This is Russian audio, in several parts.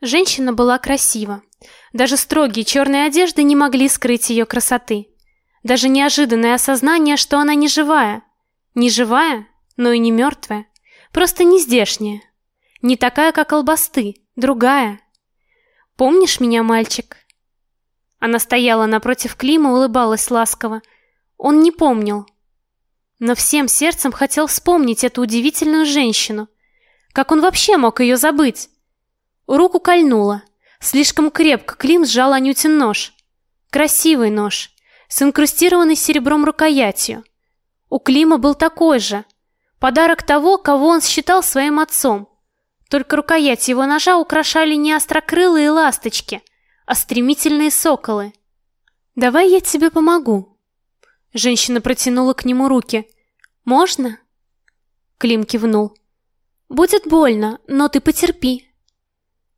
Женщина была красива. Даже строгие черные одежды не могли скрыть ее красоты. Даже неожиданное осознание, что она не живая. Не живая, но и не мертвая. Просто не здешняя. Не такая, как албасты, другая. Помнишь меня, мальчик? Она стояла напротив Клима, улыбалась ласково. Он не помнил, но всем сердцем хотел вспомнить эту удивительную женщину. Как он вообще мог ее забыть? Руку кольнуло. Слишком крепко Клим сжал Анютин нож. Красивый нож, с инкрустированной серебром рукоятью. У Клима был такой же. Подарок того, кого он считал своим отцом. Только рукоять его ножа украшали не острокрылые ласточки, а стремительные соколы. «Давай я тебе помогу». Женщина протянула к нему руки. «Можно?» Клим кивнул. «Будет больно, но ты потерпи».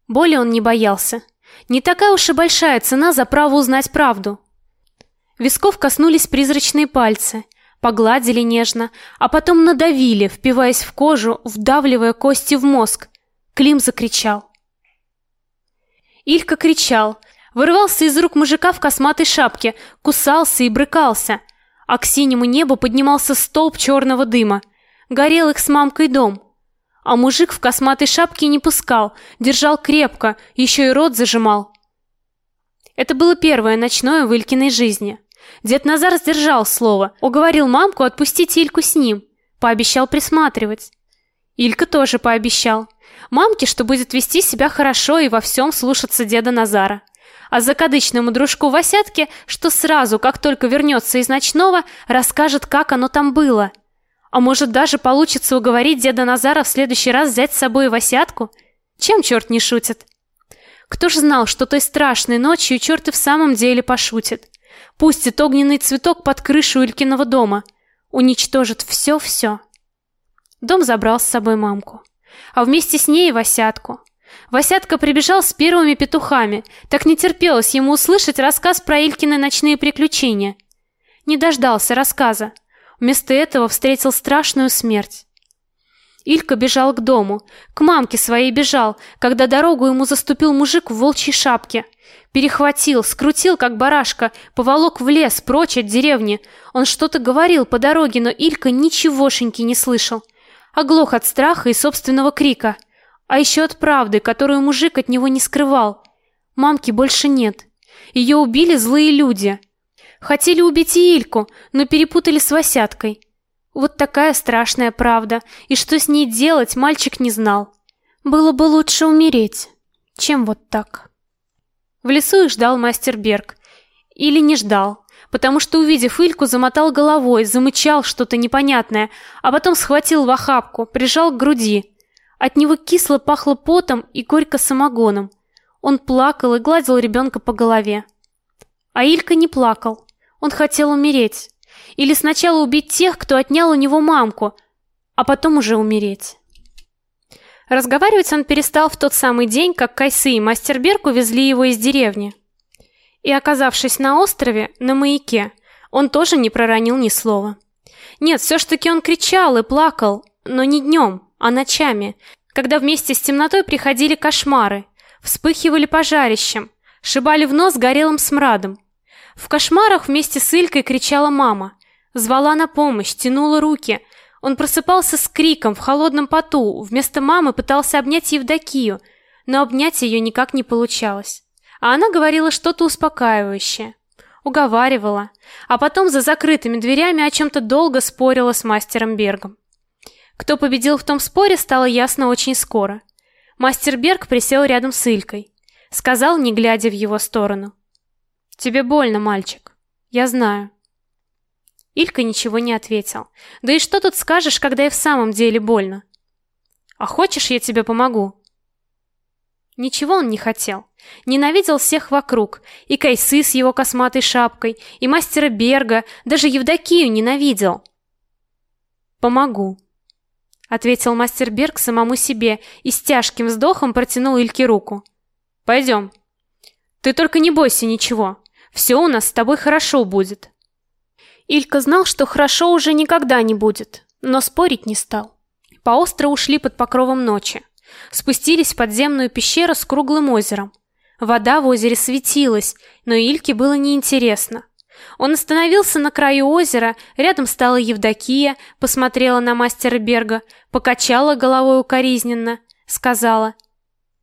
Боли он не боялся. Не такая уж и большая цена за право узнать правду. Висков коснулись призрачные пальцы, погладили нежно, а потом надавили, впиваясь в кожу, вдавливая кости в мозг. Клим закричал. Илька кричал, вырывался из рук мужика в косматой шапке, кусался и брыкался, а к синему небу поднимался столб черного дыма. Горел их с мамкой дом. А мужик в косматой шапке не пускал, держал крепко, еще и рот зажимал. Это было первое ночное в Илькиной жизни. Дед Назар сдержал слово, уговорил мамку отпустить Ильку с ним, пообещал присматривать. Илька тоже пообещал. Мамке, что будет вести себя хорошо и во всем слушаться деда Назара. А закадычному дружку Васятке, что сразу, как только вернется из ночного, расскажет, как оно там было. А может, даже получится уговорить деда Назара в следующий раз взять с собой Васятку? Чем черт не шутит? Кто ж знал, что той страшной ночью черт и в самом деле пошутит? Пустит огненный цветок под крышу Илькиного дома. Уничтожит все-все. Дом забрал с собой мамку а вместе с ней и Васятку. Васятка прибежал с первыми петухами, так не терпелось ему услышать рассказ про Илькины ночные приключения. Не дождался рассказа. Вместо этого встретил страшную смерть. Илька бежал к дому, к мамке своей бежал, когда дорогу ему заступил мужик в волчьей шапке. Перехватил, скрутил, как барашка, поволок в лес, прочь от деревни. Он что-то говорил по дороге, но Илька ничегошеньки не слышал оглох от страха и собственного крика, а еще от правды, которую мужик от него не скрывал. Мамки больше нет. Ее убили злые люди. Хотели убить и Ильку, но перепутали с Васяткой. Вот такая страшная правда, и что с ней делать, мальчик не знал. Было бы лучше умереть, чем вот так. В лесу их ждал мастер Берг. Или не ждал потому что, увидев Ильку, замотал головой, замычал что-то непонятное, а потом схватил в охапку, прижал к груди. От него кисло пахло потом и горько самогоном. Он плакал и гладил ребенка по голове. А Илька не плакал. Он хотел умереть. Или сначала убить тех, кто отнял у него мамку, а потом уже умереть. Разговаривать он перестал в тот самый день, как Кайсы и мастер Берг увезли его из деревни. И оказавшись на острове, на маяке, он тоже не проронил ни слова. Нет, все ж таки он кричал и плакал, но не днем, а ночами, когда вместе с темнотой приходили кошмары, вспыхивали пожарищем, шибали в нос горелым смрадом. В кошмарах вместе с Илькой кричала мама, звала на помощь, тянула руки. Он просыпался с криком в холодном поту, вместо мамы пытался обнять Евдокию, но обнять ее никак не получалось. А она говорила что-то успокаивающее, уговаривала, а потом за закрытыми дверями о чем то долго спорила с мастером Бергом. Кто победил в том споре, стало ясно очень скоро. Мастер Берг присел рядом с Илькой, сказал, не глядя в его сторону: "Тебе больно, мальчик. Я знаю". Илька ничего не ответил. Да и что тут скажешь, когда и в самом деле больно? А хочешь, я тебе помогу? Ничего он не хотел. Ненавидел всех вокруг. И Кайсы с его косматой шапкой, и мастера Берга, даже Евдокию ненавидел. «Помогу», — ответил мастер Берг самому себе и с тяжким вздохом протянул Ильке руку. «Пойдем. Ты только не бойся ничего. Все у нас с тобой хорошо будет». Илька знал, что хорошо уже никогда не будет, но спорить не стал. Поостро ушли под покровом ночи. спустились в подземную пещеру с круглым озером. Вода в озере светилась, но Ильке было неинтересно. Он остановился на краю озера, рядом стала Евдокия, посмотрела на мастера Берга, покачала головой укоризненно, сказала: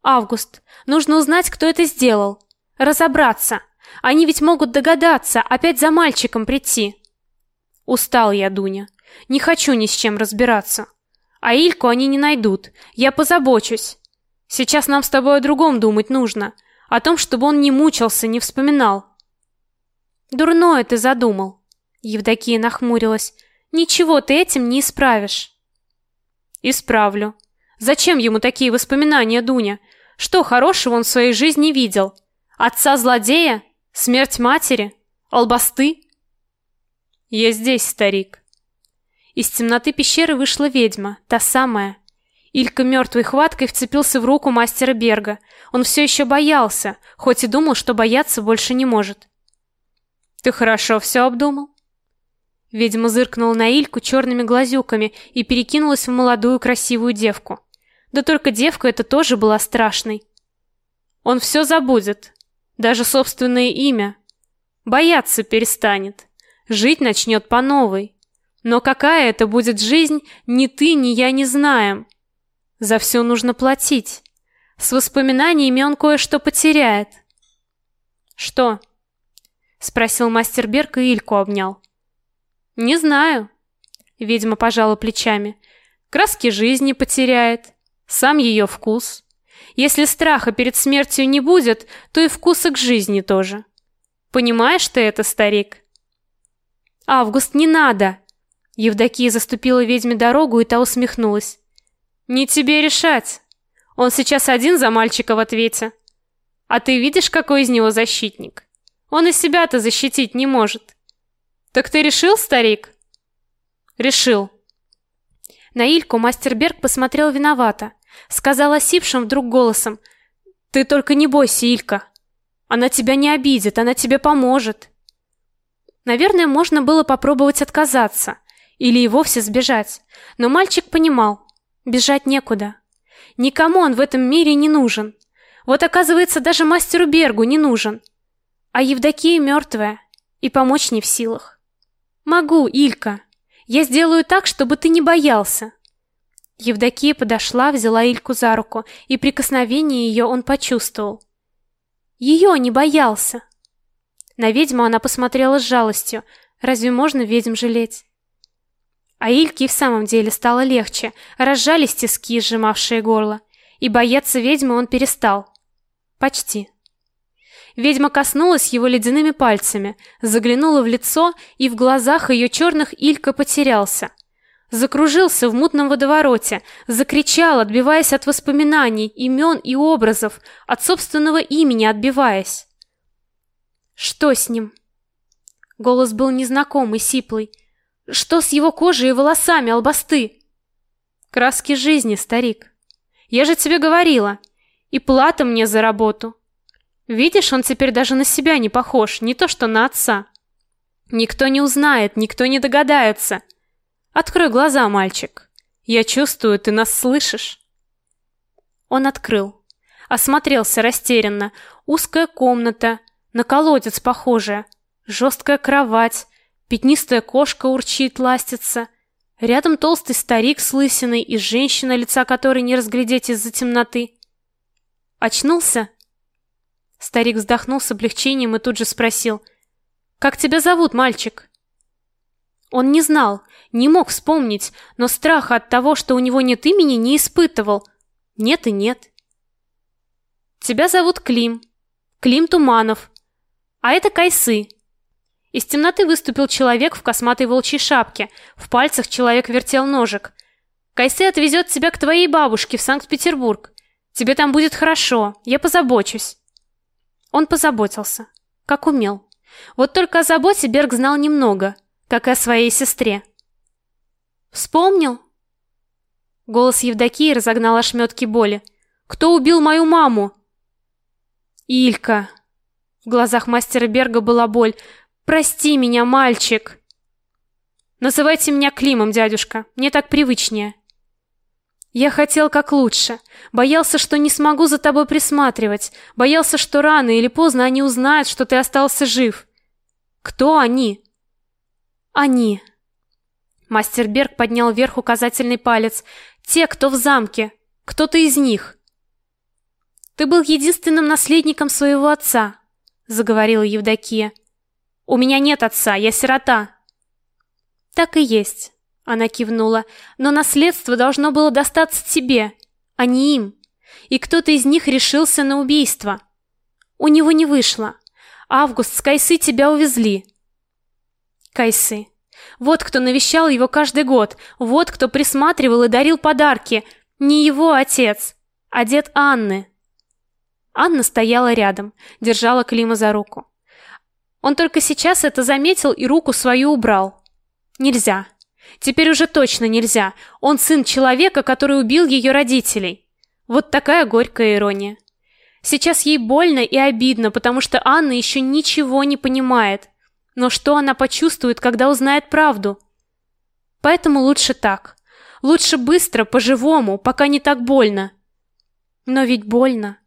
"Август, нужно узнать, кто это сделал, разобраться. Они ведь могут догадаться, опять за мальчиком прийти". Устал я, Дуня. Не хочу ни с чем разбираться. А Ильку они не найдут. Я позабочусь. Сейчас нам с тобой о другом думать нужно, о том, чтобы он не мучился, не вспоминал. Дурное ты задумал. Евдокия нахмурилась. Ничего ты этим не исправишь. Исправлю. Зачем ему такие воспоминания, Дуня? Что хорошего он в своей жизни видел? Отца злодея? Смерть матери? Албасты? Я здесь, старик. Из темноты пещеры вышла ведьма, та самая. Илька мертвой хваткой вцепился в руку мастера Берга. Он все еще боялся, хоть и думал, что бояться больше не может. Ты хорошо все обдумал? Ведьма зыркнула на Ильку черными глазюками и перекинулась в молодую красивую девку. Да только девка эта тоже была страшной. Он все забудет, даже собственное имя. Бояться перестанет, жить начнет по новой. Но какая это будет жизнь, ни ты, ни я не знаем. За все нужно платить. С воспоминаниями он кое-что потеряет. Что? спросил мастер Берг и Ильку обнял. Не знаю, ведьма пожала плечами. Краски жизни потеряет, сам ее вкус. Если страха перед смертью не будет, то и вкуса к жизни тоже. Понимаешь ты это, старик? Август, не надо. Евдокия заступила ведьме дорогу, и та усмехнулась. Не тебе решать. Он сейчас один за мальчика в ответе. А ты видишь, какой из него защитник? Он и себя-то защитить не может. Так ты решил, старик? Решил. На Ильку мастер Берг посмотрел виновато, сказал осипшим вдруг голосом: "Ты только не бойся, Илька. Она тебя не обидит, она тебе поможет". Наверное, можно было попробовать отказаться или и вовсе сбежать, но мальчик понимал, бежать некуда. Никому он в этом мире не нужен. Вот оказывается, даже мастеру Бергу не нужен. А Евдокия мертвая и помочь не в силах. Могу, Илька. Я сделаю так, чтобы ты не боялся. Евдокия подошла, взяла Ильку за руку, и прикосновение ее он почувствовал. Ее не боялся. На ведьму она посмотрела с жалостью. Разве можно ведьм жалеть? А Ильке в самом деле стало легче, разжались тиски, сжимавшие горло, и бояться ведьмы он перестал. Почти. Ведьма коснулась его ледяными пальцами, заглянула в лицо, и в глазах ее черных Илька потерялся. Закружился в мутном водовороте, закричал, отбиваясь от воспоминаний, имен и образов, от собственного имени отбиваясь. Что с ним? Голос был незнакомый, сиплый. Что с его кожей и волосами, албасты? Краски жизни, старик. Я же тебе говорила. И плата мне за работу. Видишь, он теперь даже на себя не похож, не то что на отца. Никто не узнает, никто не догадается. Открой глаза, мальчик. Я чувствую, ты нас слышишь. Он открыл. Осмотрелся растерянно. Узкая комната, на колодец похожая, жесткая кровать, пятнистая кошка урчит, ластится. Рядом толстый старик с лысиной и женщина, лица которой не разглядеть из-за темноты. Очнулся? Старик вздохнул с облегчением и тут же спросил: "Как тебя зовут, мальчик?" Он не знал, не мог вспомнить, но страха от того, что у него нет имени, не испытывал. Нет и нет. Тебя зовут Клим. Клим Туманов. А это Кайсы. Из темноты выступил человек в косматой волчьей шапке. В пальцах человек вертел ножик. Кайсы отвезет тебя к твоей бабушке в Санкт-Петербург. Тебе там будет хорошо. Я позабочусь. Он позаботился, как умел. Вот только о заботе Берг знал немного, как о своей сестре. Вспомнил? Голос Евдокии разогнал ошметки боли. Кто убил мою маму? Илька. В глазах мастера Берга была боль. Прости меня, мальчик. Называйте меня Климом, дядюшка. Мне так привычнее. Я хотел как лучше. Боялся, что не смогу за тобой присматривать. Боялся, что рано или поздно они узнают, что ты остался жив. Кто они? Они. Мастер Берг поднял вверх указательный палец. Те, кто в замке. Кто-то из них. Ты был единственным наследником своего отца, заговорила Евдокия. У меня нет отца, я сирота. Так и есть. Она кивнула. Но наследство должно было достаться тебе, а не им. И кто-то из них решился на убийство. У него не вышло. Август с Кайсы тебя увезли. Кайсы. Вот кто навещал его каждый год. Вот кто присматривал и дарил подарки. Не его отец, а дед Анны. Анна стояла рядом, держала Клима за руку. Он только сейчас это заметил и руку свою убрал. Нельзя. Теперь уже точно нельзя. Он сын человека, который убил ее родителей. Вот такая горькая ирония. Сейчас ей больно и обидно, потому что Анна еще ничего не понимает. Но что она почувствует, когда узнает правду? Поэтому лучше так. Лучше быстро, по-живому, пока не так больно. Но ведь больно.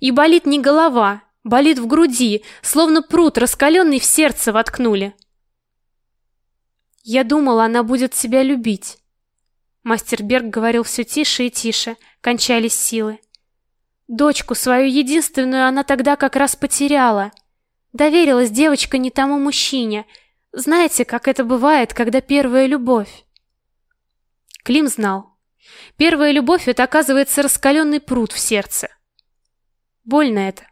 И болит не голова, болит в груди, словно пруд раскаленный в сердце воткнули. Я думала, она будет себя любить. Мастер Берг говорил все тише и тише, кончались силы. Дочку свою единственную она тогда как раз потеряла. Доверилась девочка не тому мужчине. Знаете, как это бывает, когда первая любовь? Клим знал. Первая любовь это оказывается раскаленный пруд в сердце. Больно это.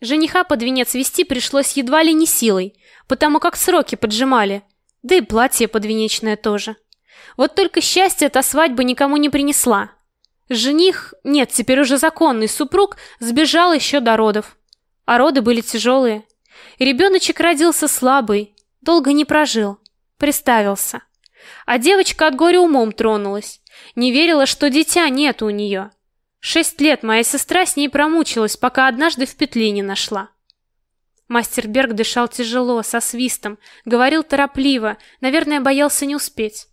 Жениха под венец вести пришлось едва ли не силой, потому как сроки поджимали. Да и платье подвенечное тоже. Вот только счастье эта свадьба никому не принесла. Жених, нет, теперь уже законный супруг, сбежал еще до родов. А роды были тяжелые. Ребеночек родился слабый, долго не прожил, приставился. А девочка от горя умом тронулась, не верила, что дитя нет у нее. Шесть лет моя сестра с ней промучилась, пока однажды в петле не нашла. Мастер Берг дышал тяжело, со свистом, говорил торопливо, наверное, боялся не успеть.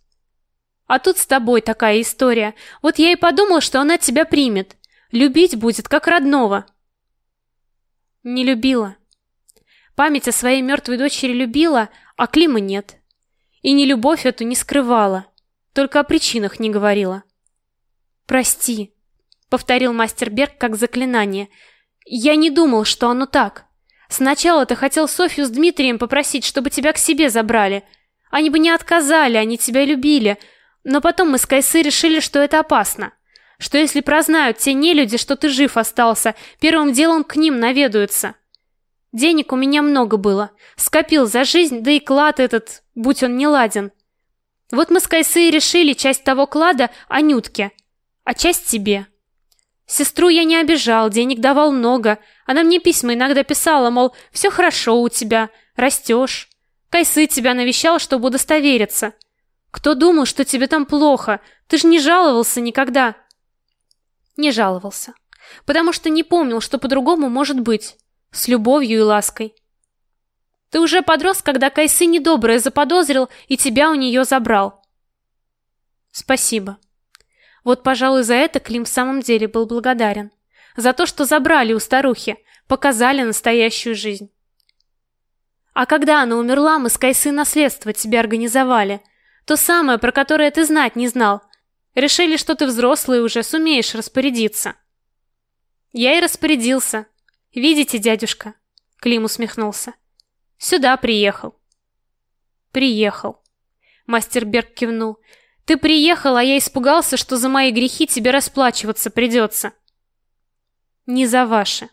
А тут с тобой такая история. Вот я и подумал, что она тебя примет. Любить будет как родного. Не любила. Память о своей мертвой дочери любила, а Клима нет. И не любовь эту не скрывала, только о причинах не говорила. Прости, повторил мастер Берг как заклинание. Я не думал, что оно так. Сначала ты хотел Софью с Дмитрием попросить, чтобы тебя к себе забрали. Они бы не отказали, они тебя любили. Но потом мы с Кайсы решили, что это опасно. Что если прознают те нелюди, что ты жив остался, первым делом к ним наведаются. Денег у меня много было. Скопил за жизнь, да и клад этот, будь он не ладен. Вот мы с Кайсой решили часть того клада Анютке, а часть тебе. Сестру я не обижал, денег давал много. Она мне письма иногда писала, мол, все хорошо у тебя, растешь. Кайсы тебя навещал, чтобы удостовериться. Кто думал, что тебе там плохо? Ты же не жаловался никогда. Не жаловался. Потому что не помнил, что по-другому может быть. С любовью и лаской. Ты уже подрос, когда Кайсы недоброе заподозрил и тебя у нее забрал. Спасибо. Вот, пожалуй, за это Клим в самом деле был благодарен. За то, что забрали у старухи, показали настоящую жизнь. А когда она умерла, мы с Кайсы наследство тебе организовали. То самое, про которое ты знать не знал. Решили, что ты взрослый уже, сумеешь распорядиться. Я и распорядился. Видите, дядюшка? Клим усмехнулся. Сюда приехал. Приехал. Мастер Берг кивнул. Ты приехал, а я испугался, что за мои грехи тебе расплачиваться придется. Не за ваши.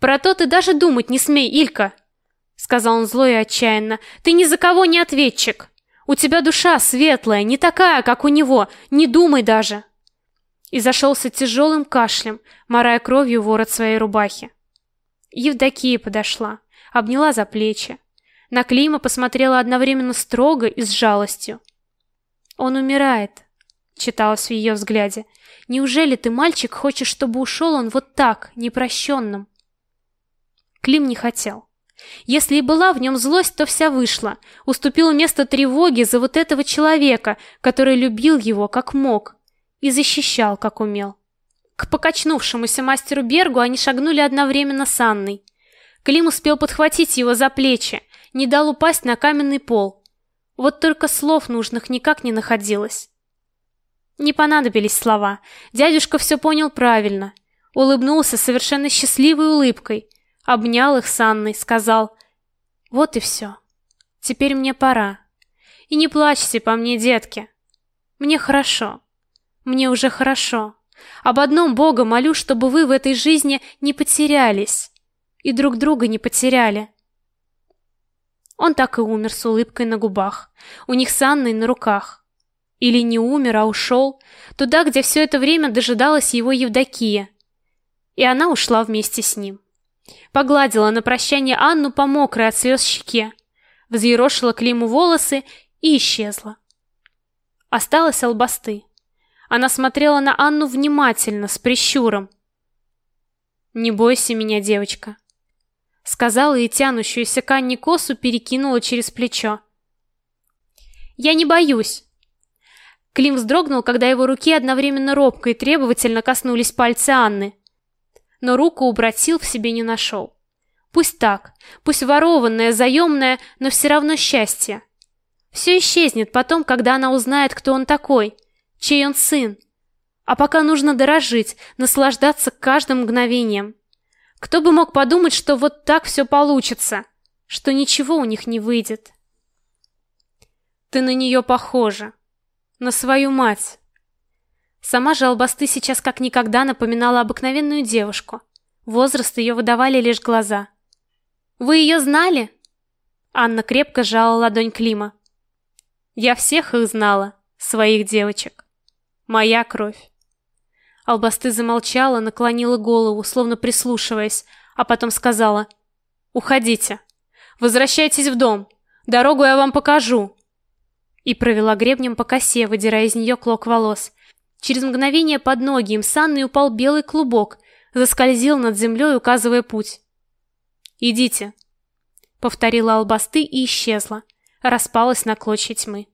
Про то ты даже думать не смей, Илька, сказал он зло и отчаянно. Ты ни за кого не ответчик. У тебя душа светлая, не такая, как у него. Не думай даже. И зашелся тяжелым кашлем, морая кровью ворот своей рубахи. Евдокия подошла, обняла за плечи. На Клима посмотрела одновременно строго и с жалостью. Он умирает, читалось в ее взгляде. Неужели ты, мальчик, хочешь, чтобы ушел он вот так, непрощенным? Клим не хотел. Если и была в нем злость, то вся вышла, уступила место тревоге за вот этого человека, который любил его как мог, и защищал, как умел. К покачнувшемуся мастеру Бергу они шагнули одновременно с Анной. Клим успел подхватить его за плечи, не дал упасть на каменный пол. Вот только слов нужных никак не находилось. Не понадобились слова. Дядюшка все понял правильно. Улыбнулся совершенно счастливой улыбкой, обнял их с Анной, сказал: "Вот и все. Теперь мне пора. И не плачьте по мне, детки. Мне хорошо. Мне уже хорошо. Об одном Бога молю, чтобы вы в этой жизни не потерялись и друг друга не потеряли". Он так и умер с улыбкой на губах, у них с Анной на руках. Или не умер, а ушел туда, где все это время дожидалась его Евдокия. И она ушла вместе с ним. Погладила на прощание Анну по мокрой от слез щеке, взъерошила Климу волосы и исчезла. Осталась албасты. Она смотрела на Анну внимательно, с прищуром. «Не бойся меня, девочка», — сказала и тянущуюся к Анне косу перекинула через плечо. «Я не боюсь», Клим вздрогнул, когда его руки одновременно робко и требовательно коснулись пальца Анны. Но руку убрать сил в себе не нашел. Пусть так, пусть ворованное, заемное, но все равно счастье. Все исчезнет потом, когда она узнает, кто он такой, чей он сын. А пока нужно дорожить, наслаждаться каждым мгновением. Кто бы мог подумать, что вот так все получится, что ничего у них не выйдет. Ты на нее похожа, на свою мать. Сама же Албасты сейчас как никогда напоминала обыкновенную девушку. Возраст ее выдавали лишь глаза. Вы ее знали? Анна крепко сжала ладонь Клима. Я всех их знала, своих девочек. Моя кровь. Албасты замолчала, наклонила голову, словно прислушиваясь, а потом сказала: "Уходите. Возвращайтесь в дом. Дорогу я вам покажу и провела гребнем по косе, выдирая из нее клок волос. Через мгновение под ноги им с Анной упал белый клубок, заскользил над землей, указывая путь. «Идите», — повторила албасты и исчезла, распалась на клочья тьмы.